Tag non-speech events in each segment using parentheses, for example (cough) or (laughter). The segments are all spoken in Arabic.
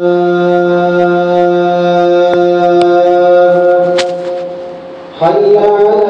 حي على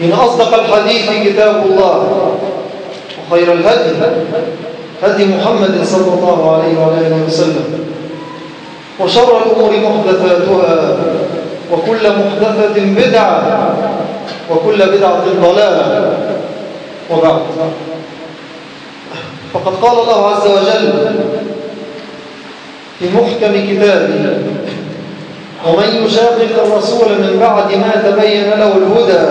إن أصدق الحديث كتاب الله وخير الهدي هدي محمد صلى الله عليه وآله وسلم. وشر الأمور محدثاتها وكل محدثة بدعة وكل بدعة ضلالة. وبعد فقد قال الله عز وجل في محكم كتابه ومن يشاقق الرسول من بعد ما تبين له الهدى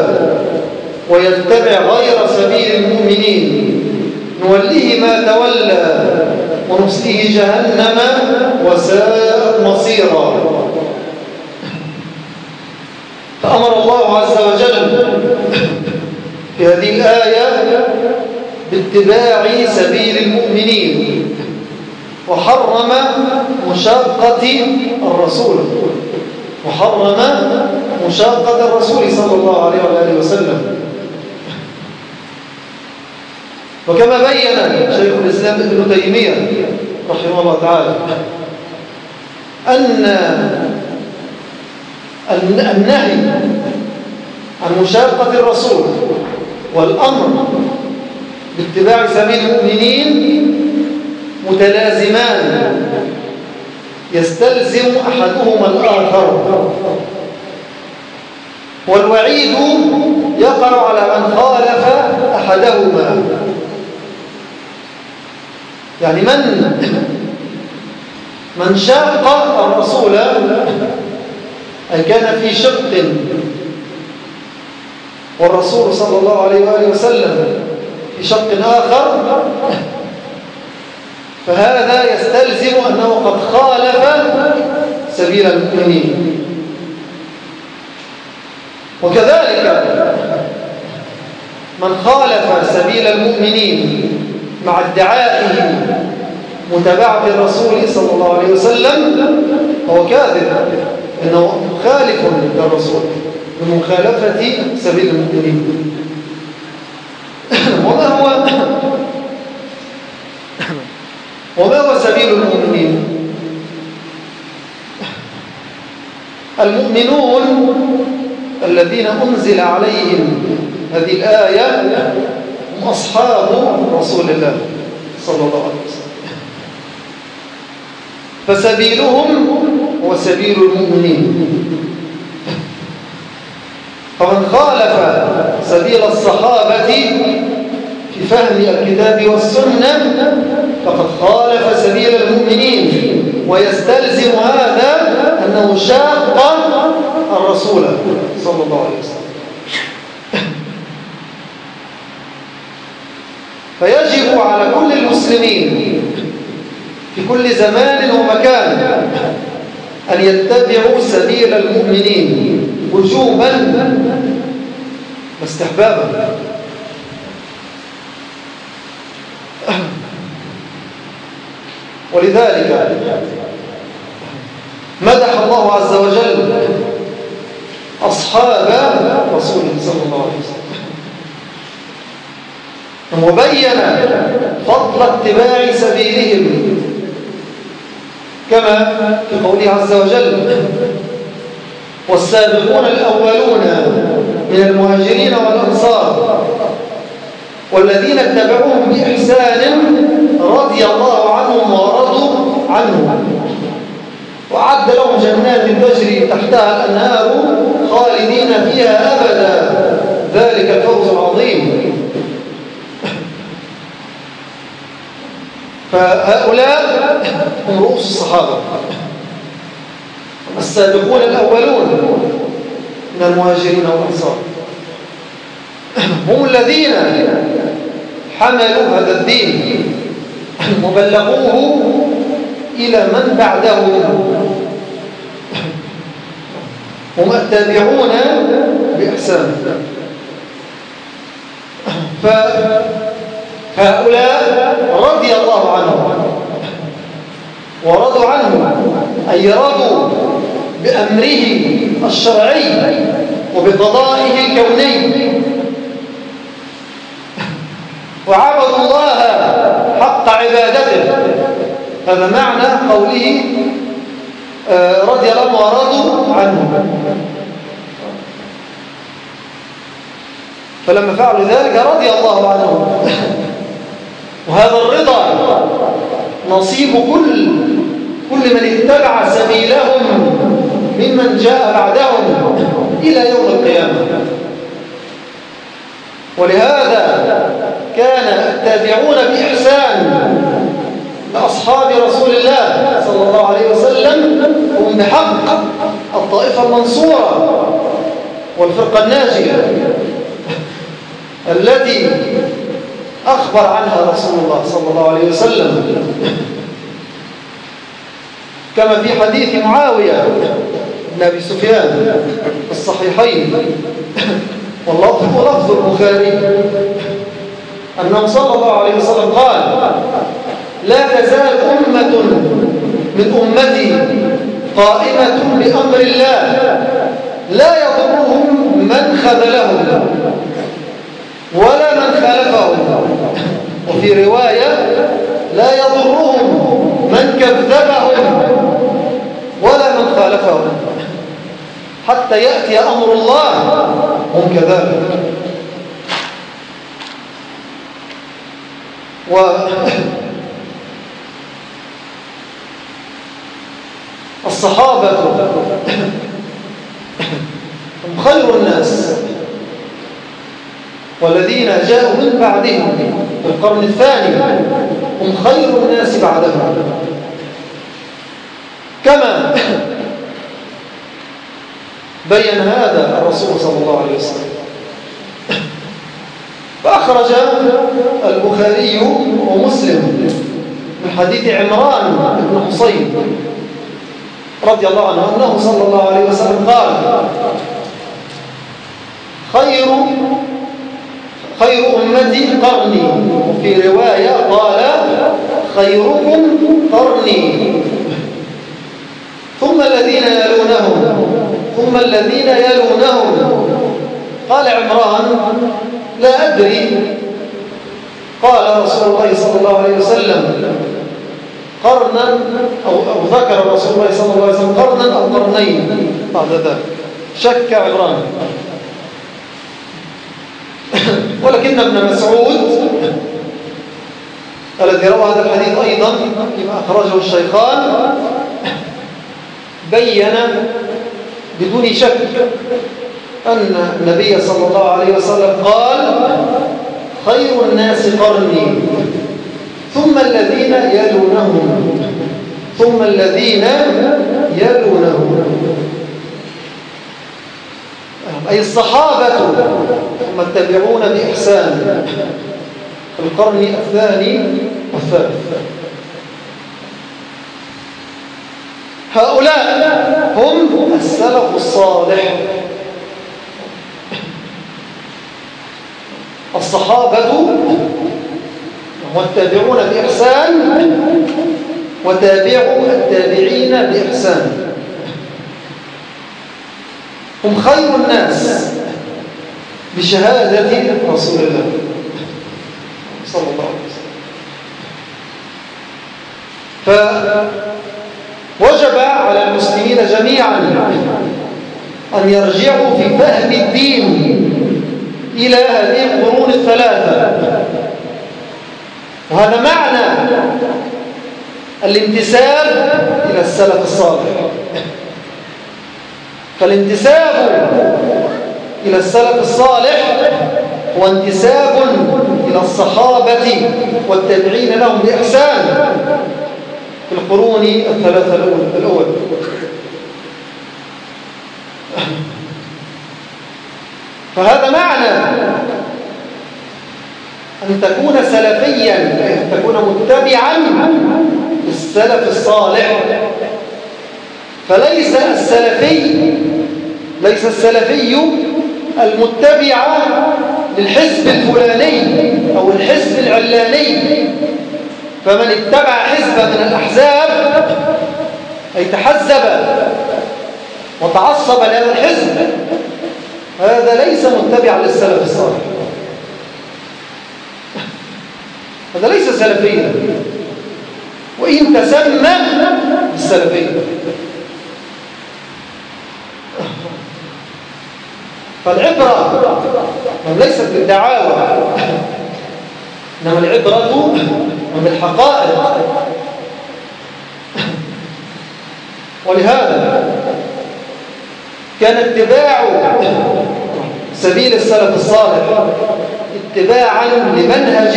ويتبع غير سبيل المؤمنين نوليه ما تولى ونصله جهنم وساءت مصيرا. فأمر الله عز وجل في هذه الآية باتباع سبيل المؤمنين. وحرم مشاقة الرسول. وحرم مشاقة الرسول صلى الله عليه وآله وسلم. وكما بين شيخ الإسلام ابن تيمية رحمه الله تعالى أن النهي عن مشاقة الرسول والأمر باتباع سبيل المؤمنين متلازمان. يستلزم أحدهما الآخر. والوعيد يقع على من خالف أحدهما. يعني من؟ من شاق الرسول أي كان في شق. والرسول صلى الله عليه وآله وسلم في شق آخر. فهذا يستلزم أنه قد خالف سبيل المؤمنين. وكذلك من خالف سبيل المؤمنين مع ادعائه متابعة الرسول صلى الله عليه وسلم هو كاذب. إنه مخالف للرسول بمخالفة سبيل المؤمنين. (coughs) وما هو وما هو سبيل المؤمنين؟ المؤمنون الذين أنزل عليهم هذه الآية هم أصحاب رسول الله صلى الله عليه وسلم. فسبيلهم هو سبيل المؤمنين. فمن خالف سبيل الصحابة في فهم الكتاب والسنة فقد خالف سبيل المؤمنين. ويستلزم هذا أنه شاق الرسول صلى الله عليه وسلم. فيجب على كل المسلمين في كل زمان ومكان أن يتبعوا سبيل المؤمنين وجوبا واستحبابا. ولذلك مدح الله عز وجل أصحاب رسوله صلى الله عليه وسلم. وبين فضل اتباع سبيلهم كما في قوله عز وجل والسابقون الأولون من المهاجرين والأنصار والذين اتبعوهم بإحسان رضي الله عنه. وعد لهم جنات تجري تحتها الأنهار خالدين فيها أبدا. ذلك الفوز العظيم فهؤلاء هم رؤوس الصحابة. السابقون الأولون من المهاجرين والأنصار. هم الذين حملوا هذا الدين. وبلغوه إلى من بعدهم هم التابعون بإحسان. فهؤلاء رضي الله عنهم. ورضوا عنه. أي رضوا بأمره الشرعي وبقضائه الكوني. وعبدوا الله حق عبادته. هذا معنى قوله رضي الله ورضوا عنه. فلما فعلوا ذلك رضي الله عنهم (laughs) وهذا الرضا نصيب كل كل من اتبع سبيلهم ممن جاء بعدهم إلى يوم القيامة. ولهذا كان التابعون بإحسان لأصحاب رسول الله صلى الله عليه وسلم هم بحق الطائفة المنصورة والفرقة الناجية التي أخبر عنها رسول الله صلى الله عليه وسلم. كما في حديث معاوية بن أبي سفيان الصحيحين. واللفظ لفظ البخاري. أنه صلى الله عليه وسلم قال لا تزال أمة من أمتي قائمة بأمر الله. لا يضرهم من خذلهم ولا من خالفهم. وفي رواية لا يضرهم من كذبهم ولا من خالفهم. حتى يأتي أمر الله هم كذلك. و الصحابة. هم خير الناس. والذين جاءوا من بعدهم في القرن الثاني هم خير الناس بعدهم. كما بين هذا الرسول صلى الله عليه وسلم. فأخرج البخاري ومسلم من حديث عمران بن حصين. رضي الله عنه أنه صلى الله عليه وسلم قال خير خير أمتي قرني. وفي رواية قال خيركم قرني. ثم الذين يلونهم ثم الذين يلونهم. قال عمران لا أدري. قال رسول الله صلى الله عليه وسلم قرنا أو, أو ذكر رسول الله صلى الله عليه وسلم قرنا أو قرنين. بعد ذلك. شك عمران (laughs) ولكن ابن مسعود الذي روى هذا الحديث أيضا كما أخرجه الشيخان بين بدون شك أن النبي صلى الله عليه وسلم قال خير الناس قرني. ثم الذين يلونهم. ثم الذين يلونهم. أي الصحابة ثم التابعون بإحسان. القرن الثاني والثالث. هؤلاء هم السلف الصالح. الصحابة والتابعون بإحسان وتابعوا التابعين بإحسان. هم خير الناس بشهادة رسول الله صلى الله عليه وسلم. فوجب على المسلمين جميعا أن يرجعوا في فهم الدين إلى هذه القرون الثلاثة. وهذا معنى الانتساب إلى السلف الصالح. فالانتساب إلى السلف الصالح هو انتساب إلى الصحابة والتابعين لهم بإحسان في القرون الثلاثة الأول فهذا معنى أن تكون سلفيا أن تكون متبعا للسلف الصالح. فليس السلفي ليس السلفي المتبع للحزب الفلاني أو الحزب العلاني. فمن اتبع حزب من الأحزاب أي تحزب وتعصب لهذا الحزب هذا ليس متبعا للسلف الصالح. هذا ليس سلفيا وإن تسمى بالسلفية. فالعبرة ليست بالدعاوى إنما العبرة بالحقائق ولهذا كان اتباع سبيل السلف الصالح اتباعا لمنهج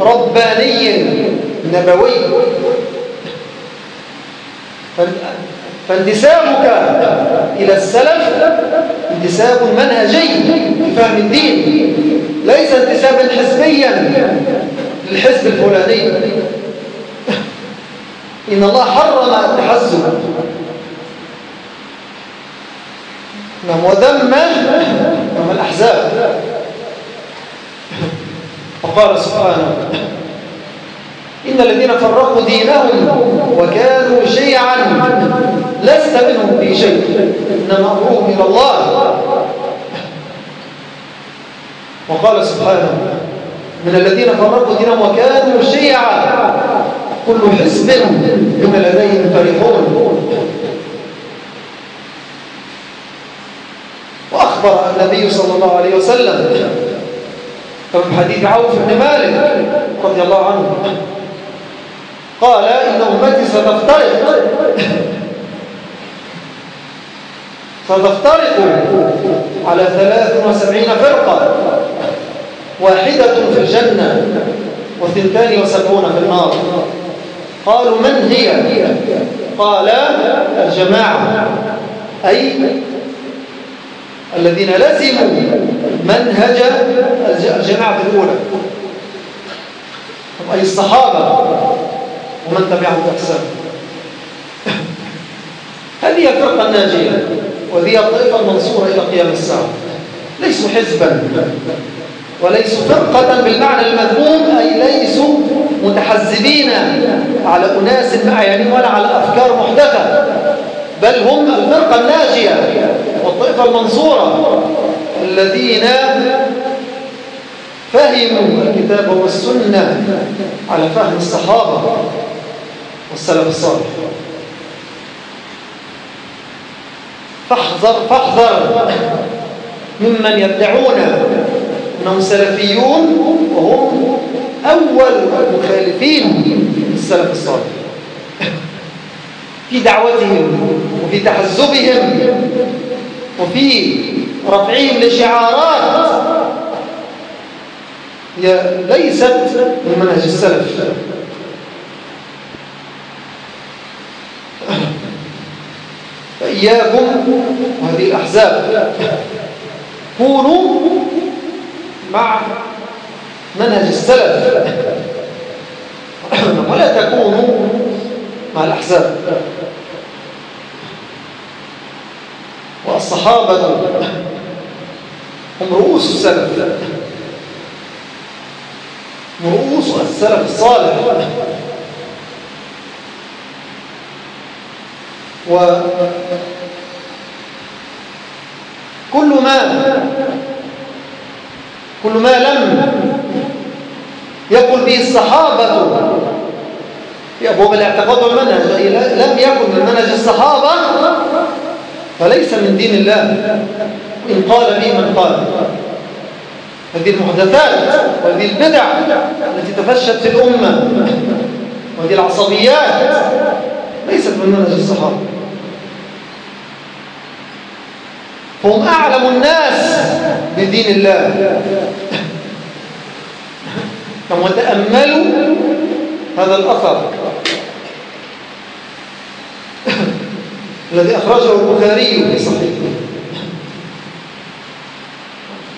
رباني نبوي. فانتسابك إلى السلف انتساب منهجي في فهم الدين ليس انتسابا حزبيا للحزب الفلاني. إن الله حرم التحزب. نعم وذم نعم الأحزاب. وقال سبحانه إن الذين فرقوا دينهم وكانوا شيعا لست منهم في شيء إنما أمرهم إلى الله. وقال سبحانه من الذين فرقوا دينهم وكانوا شيعا كل حزب بما لديهم فرحون. وأخبر النبي صلى الله عليه وسلم ففي حديث عوف بن مالك رضي الله عنه. قال إن أمتي ستفترق. ستفترق على ثلاث وسبعين فرقة. واحدة في الجنة وثنتان وسبعون في النار. قالوا من هي؟ قال الجماعة. أي الذين لزموا منهج الجماعة الأولى. أي الصحابة؟ ومن تبعهم بإحسان (laughs) هذه الفرقة الناجية وهي الطائفة المنصورة إلى قيام الساعة. ليسوا حزبا وليسوا فرقة بالمعنى المذموم أي ليسوا متحزبين على أناس معين ولا على أفكار محدثة. بل هم الفرقة الناجية والطائفة المنصورة. الذين فهموا الكتاب والسنة على فهم الصحابة والسلف الصالح. فاحذر فاحذر ممن يدعون أنهم سلفيون وهم أول المخالفين السلف الصالح. في دعوتهم وفي تحزبهم وفي رفعهم لشعارات. هي ليست من منهج السلف. فإياكم وهذه الأحزاب. كونوا مع منهج السلف. ولا تكونوا مع الأحزاب. والصحابة هم رؤوس السلف رؤوس السلف الصالح. وكل ما كل ما لم يقل به الصحابة في أبواب الاعتقاد والمنهج لم يكن من منهج الصحابة فليس من دين الله. إن قال به من قال هذه المحدثات وهذه البدع التي تفشت في الأمة وهذه العصبيات ليست من منهج الصحابة. هم أعلم الناس بدين الله. وتأملوا هذا الأثر. الذي أخرجه البخاري في صحيحه.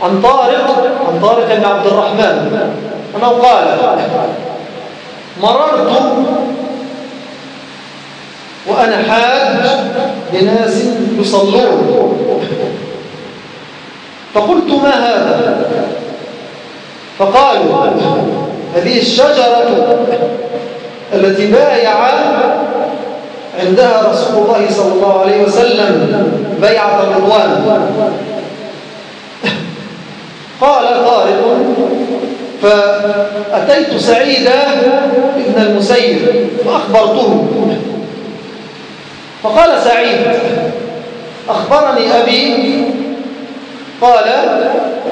عن طارق عن طارق بن عبد الرحمن. أنه قال مررت وأنا حاج بناس يصلون. فقلت ما هذا؟ فقالوا هذه الشجرة التي بايع عندها رسول الله صلى الله عليه وسلم بيعة الرضوان. قال طارق فأتيت سعيدة ابن المسيب فأخبرته. فقال سعيد أخبرني أبي. قال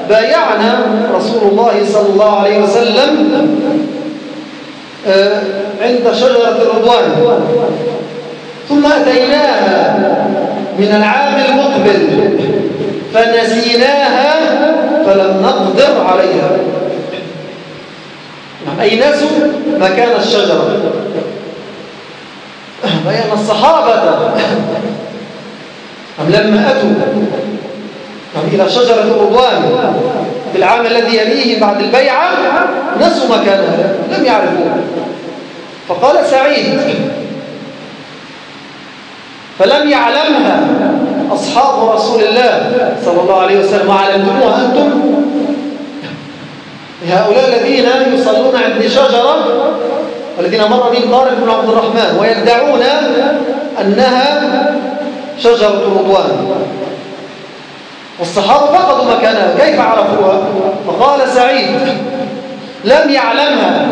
بايعنا رسول الله صلى الله عليه وسلم عند شجرة الرضوان. ثم أتيناها من العام المقبل فنسيناها فلم نقدر عليها. أي نسوا مكان الشجرة. بيان الصحابة. أم لما أتوا إلى شجرة الرضوان في العام الذي يليه بعد البيعة نسوا مكانها لم يعرفوها فقال سعيد فلم يعلمها. أصحاب رسول الله صلى الله عليه وسلم. وعلمتموها أنتم؟ هؤلاء الذين يصلون عند شجرة والذين مر بهم طارق بن عبد الرحمن ويدعون أنها شجرة رضوان والصحابة فقدوا مكانها. كيف عرفوها؟ فقال سعيد لم يعلمها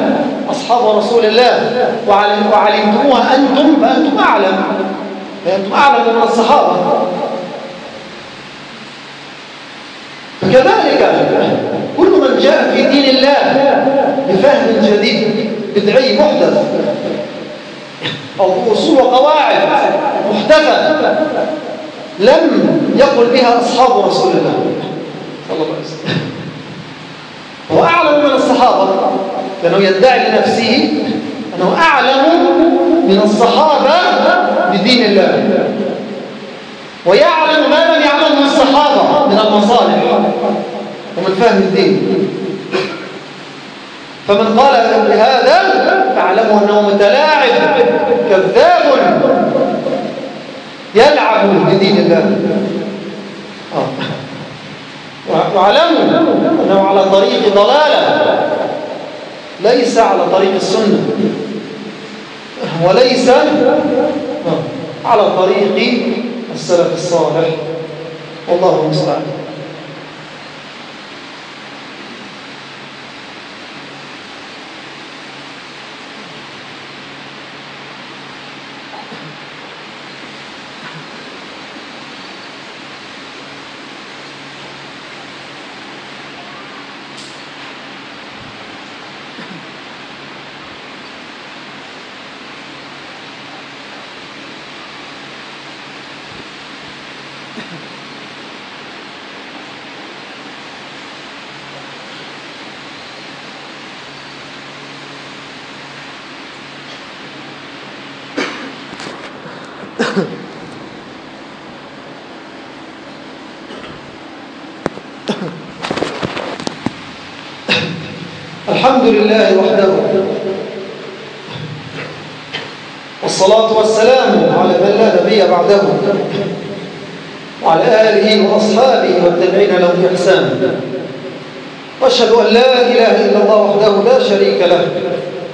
أصحاب رسول الله. وعلمتموها أنتم؟ فأنتم أعلم. فأنتم أعلم من الصحابة. فكذلك كل من جاء في دين الله بفهم جديد بدعي محدث أو بأصول وقواعد محدثة لم يقل بها أصحاب رسول الله. صلى الله عليه وسلم. هو أعلم من الصحابة لأنه يدعي لنفسه أنه أعلم من الصحابة بدين الله. ويعلم ما الصحابة من المصالح. ومن فهم الدين. فمن قال بهذا فاعلموا أنه متلاعب كذاب يلعب بدين الله. واعلموا أنه على طريق ضلالة ليس على طريق السنة. وليس على طريق السلف الصالح. والله المستعان. الحمد لله وحده. والصلاة والسلام على من لا نبي بعده. وعلى آله وأصحابه والتابعين لهم بإحسان. وأشهد أن لا إله إلا الله وحده لا شريك له.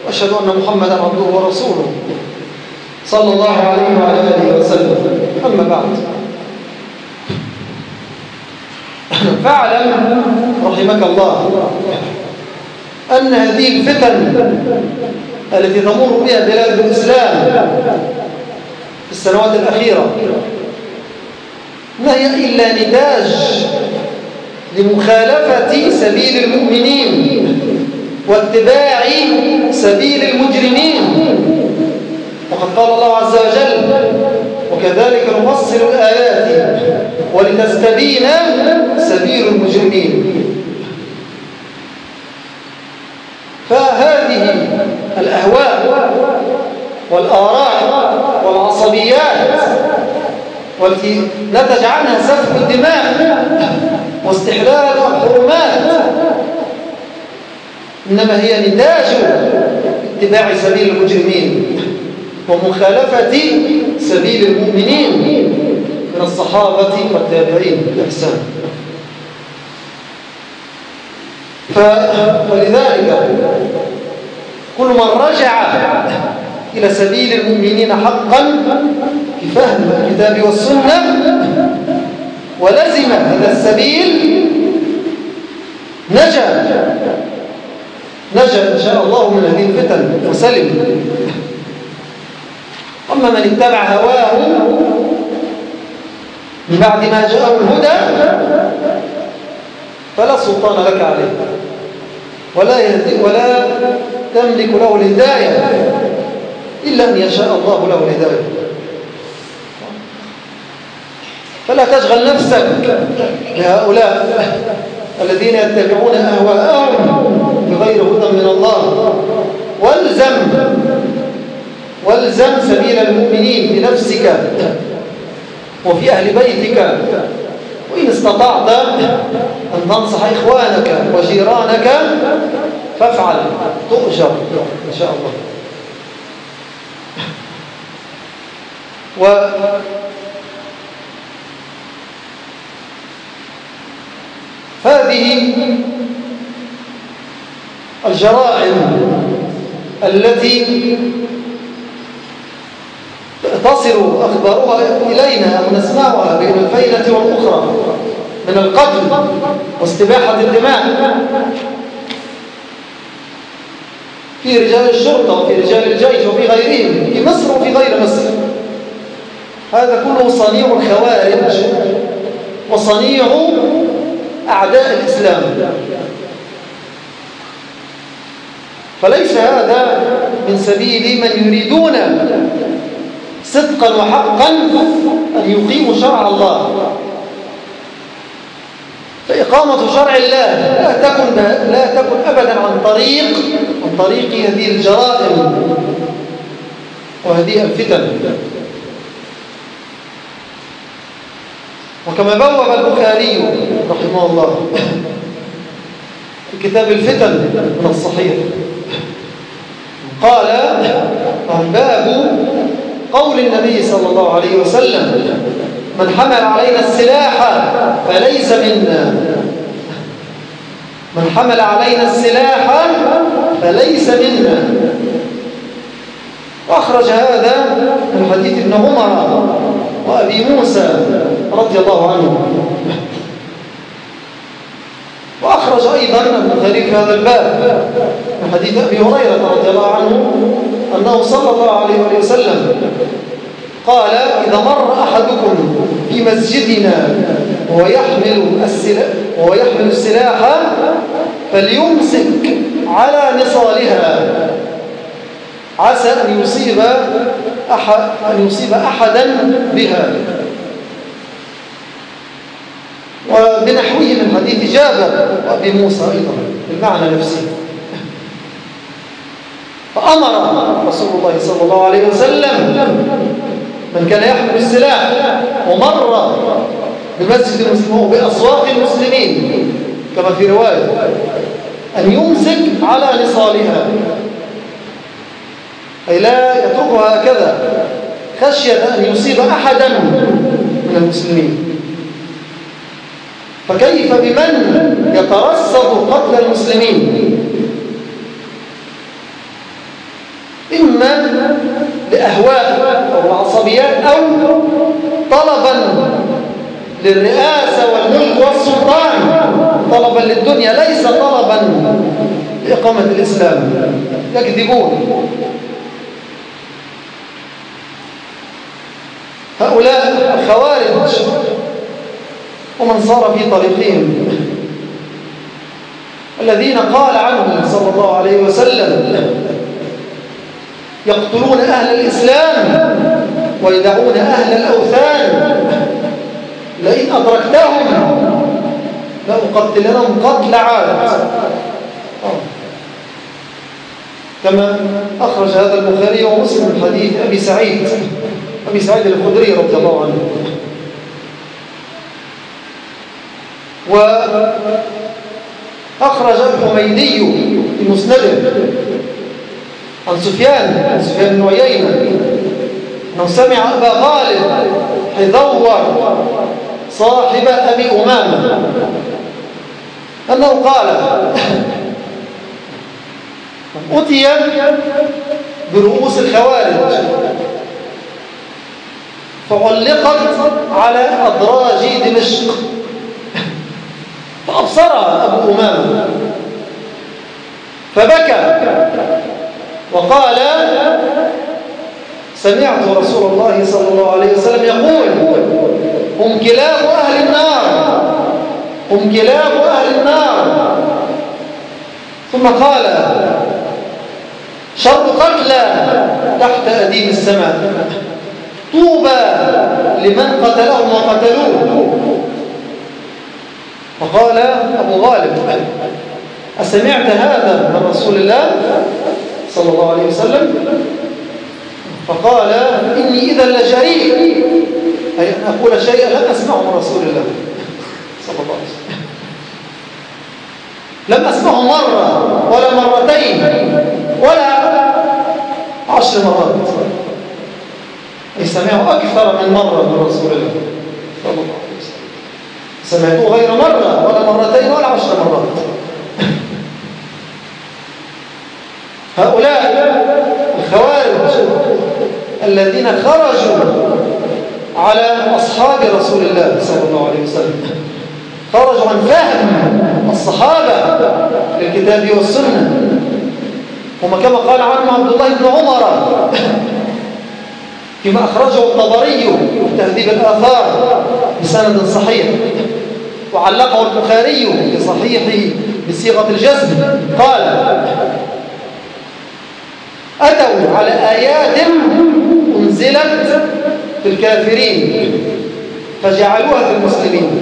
وأشهد أن محمدا عبده ورسوله. صلى الله عليه وعلى آله وسلم. أما بعد. فاعلم رحمك الله. أن هذه الفتن التي تمر بها بلاد الإسلام في السنوات الأخيرة ما هي إلا نتاج لمخالفة سبيل المؤمنين واتباع سبيل المجرمين. وقد قال الله عز وجل وكذلك نفصل الآيات ولتستبين سبيل المجرمين. فهذه الأهواء والآراء والعصبيات والتي نتج عنها سفك الدماء واستحلال الحرمات إنما هي نتاج اتباع سبيل المجرمين ومخالفة سبيل المؤمنين من الصحابة والتابعين. بالإحسان فلذلك كل من رجع إلى سبيل المؤمنين حقا في فهم الكتاب والسنة ولزم هذا السبيل نجا نجا إن شاء الله من هذه الفتن وسلم. أما من اتبع هواه من بعد ما جاءه الهدى فلا سلطان لك عليه. ولا ولا تملك له الهداية إلا أن يشاء الله له الهداية فلا تشغل نفسك بهؤلاء الذين يتبعون أهواءهم بغير هدى من الله. والزم والزم سبيل المؤمنين بنفسك وفي أهل بيتك. وإن استطعت أن تنصح إخوانك وجيرانك فافعل تؤجر إن شاء الله. و هذه الجرائم التي تصل أخبارها إلينا أو نسمعها بين الفينة والأخرى من القتل واستباحة الدماء. في رجال الشرطة وفي رجال الجيش وفي غيرهم في مصر وفي غير مصر. هذا كله صنيع الخوارج وصنيع أعداء الإسلام. فليس هذا من سبيل من يريدون صدقا وحقا أن يقيموا شرع الله. فإقامة شرع الله لا تكن, لا تكن أبدا عن طريق عن طريق هذه الجرائم وهذه الفتن. وكما بوب البخاري رحمه الله في كتاب الفتن من الصحيح قال عن باب قول النبي صلى الله عليه وسلم من حمل علينا السلاح فليس منا. من حمل علينا السلاح فليس منا. وأخرج هذا من حديث ابن عمر وأبي موسى رضي الله عنه. وأخرج أيضا البخاري في هذا الباب من حديث أبي هريرة رضي الله عنه. أنه صلى الله عليه وسلم قال إذا مر أحدكم في مسجدنا وهو يحمل السلاح, وهو يحمل السلاح فليمسك على نصالها. عسى أن يصيب أحد أن يصيب أحدا بها. وبنحوه من حديث جابر وأبي موسى أيضا بالمعنى نفسه. فأمر رسول الله صلى الله عليه وسلم من كان يحمل السلاح ومر بمسجد المسلمين بأسواق المسلمين كما في رواية أن يمسك على نصالها. أي لا يتركها هكذا خشية أن يصيب أحدا من المسلمين. فكيف بمن يترصد قتل المسلمين؟ إما لأهواء أو العصبيات أو طلبا للرئاسة والملك والسلطان. طلبا للدنيا ليس طلبا لإقامة الإسلام. يكذبون. هؤلاء الخوارج ومن صار في طريقهم. الذين قال عنهم صلى الله عليه وسلم يقتلون أهل الإسلام ويدعون أهل الأوثان. لئن أدركتهم لأقتلنهم قتل عاد. كما أخرج هذا البخاري ومسلم من حديث أبي سعيد أبي سعيد الخدري رضي الله عنه. وأخرج الحميدي في مسنده عن سفيان عن سفيان بن عيينة. أنه سمع أبا غالب حذور صاحب أبي أمامة. أنه قال أتي برؤوس الخوارج فعلقت على أدراج دمشق. فأبصرها أبو أمامة. فبكى. وقال سمعت رسول الله صلى الله عليه وسلم يقول هم كلاب أهل النار هم كلاب أهل النار. ثم قال شر قتلى تحت أديم السماء طوبى لمن قتلهم وقتلوه. فقال أبو غالب أسمعت هذا من رسول الله؟ صلى الله عليه وسلم فقال إني إذا لجريء. أي أن أقول شيئا لم أسمعه من رسول الله صلى الله عليه وسلم. لم أسمعه مرة ولا مرتين ولا عشر مرات. أي سمعه أكثر من مرة من رسول الله صلى الله عليه وسلم. سمعته غير مرة ولا مرتين ولا عشر مرات. هؤلاء الخوارج الذين خرجوا على أصحاب رسول الله صلى الله عليه وسلم. خرجوا عن فهم الصحابة للكتاب والسنة. هم كما قال عنهم عبد الله بن عمر فيما أخرجه الطبري في تهذيب الآثار بسند صحيح. وعلقه البخاري في صحيحه بصيغة الجزم. قال أتوا على آيات أنزلت في الكافرين فجعلوها في المسلمين.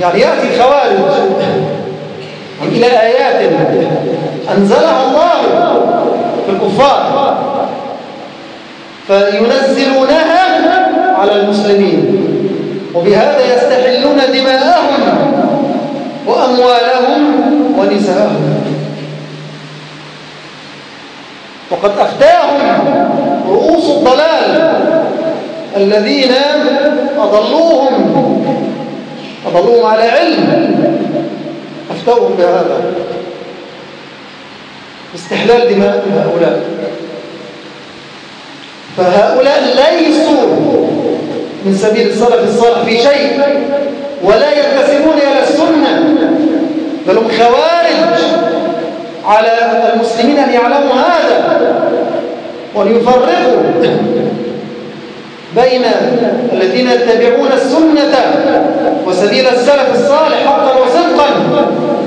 يعني يأتي الخوارج إلى آيات أنزلها الله في الكفار فينزلونها على المسلمين وبهذا يستحلون دماءهم وأموالهم ونساءهم. وقد أفتاهم رؤوس الضلال الذين أضلوهم أضلوهم على علم أفتوهم بهذا استحلال دماء هؤلاء. فهؤلاء ليسوا من سبيل السلف الصالح في شيء ولا ينتسبون إلى السنة بل هم خوارج على المسلمين أن يعلموا هذا وأن يفرقوا بين الذين يتبعون السنة وسبيل السلف الصالح حقا وصدقا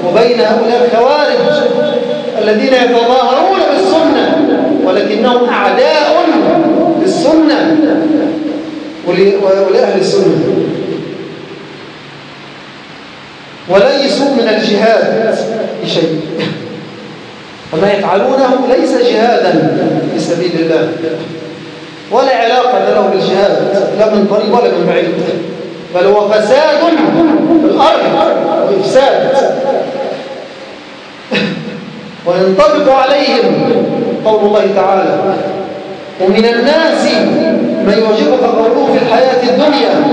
وبين هؤلاء الخوارج الذين يتظاهرون بالسنة ولكنهم أعداء للسنة ولأهل السنة. وليسوا من الجهاد بشيء. وما يفعلونه ليس جهادا في سبيل الله. ولا علاقة له بالجهاد لا من قريب ولا من بعيد. بل هو فساد في الأرض وإفساد (laughs) وينطبق عليهم قول الله تعالى ومن الناس من يعجبك قوله في الحياة الدنيا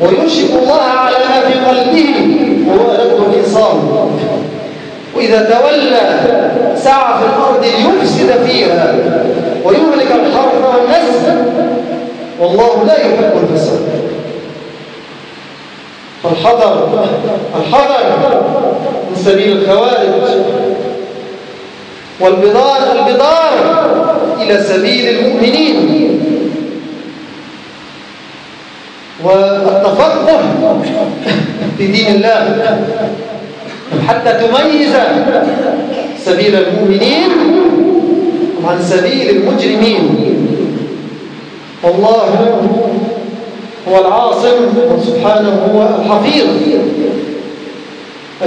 ويشرك الله على ما في قلبه وهو ألد الخصام وإذا تولى سعى في الأرض ليفسد فيها ويهلك الحرث والنسل والله لا يحب الفساد. فالحذر الحذر من سبيل الخوارج. والبضار البضار إلى سبيل المؤمنين. والتفقه في دين الله. حتى تميز سبيل المؤمنين عن سبيل المجرمين. والله هو العاصم سبحانه هو الحفيظ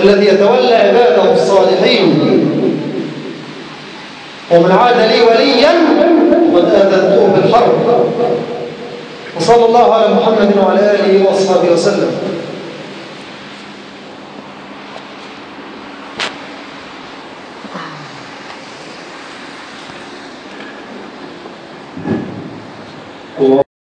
الذي يتولى عباده الصالحين. ومن عاد لي وليا قد آذنته بالحرب. وصلى الله على محمد وعلى آله وأصحابه وسلم.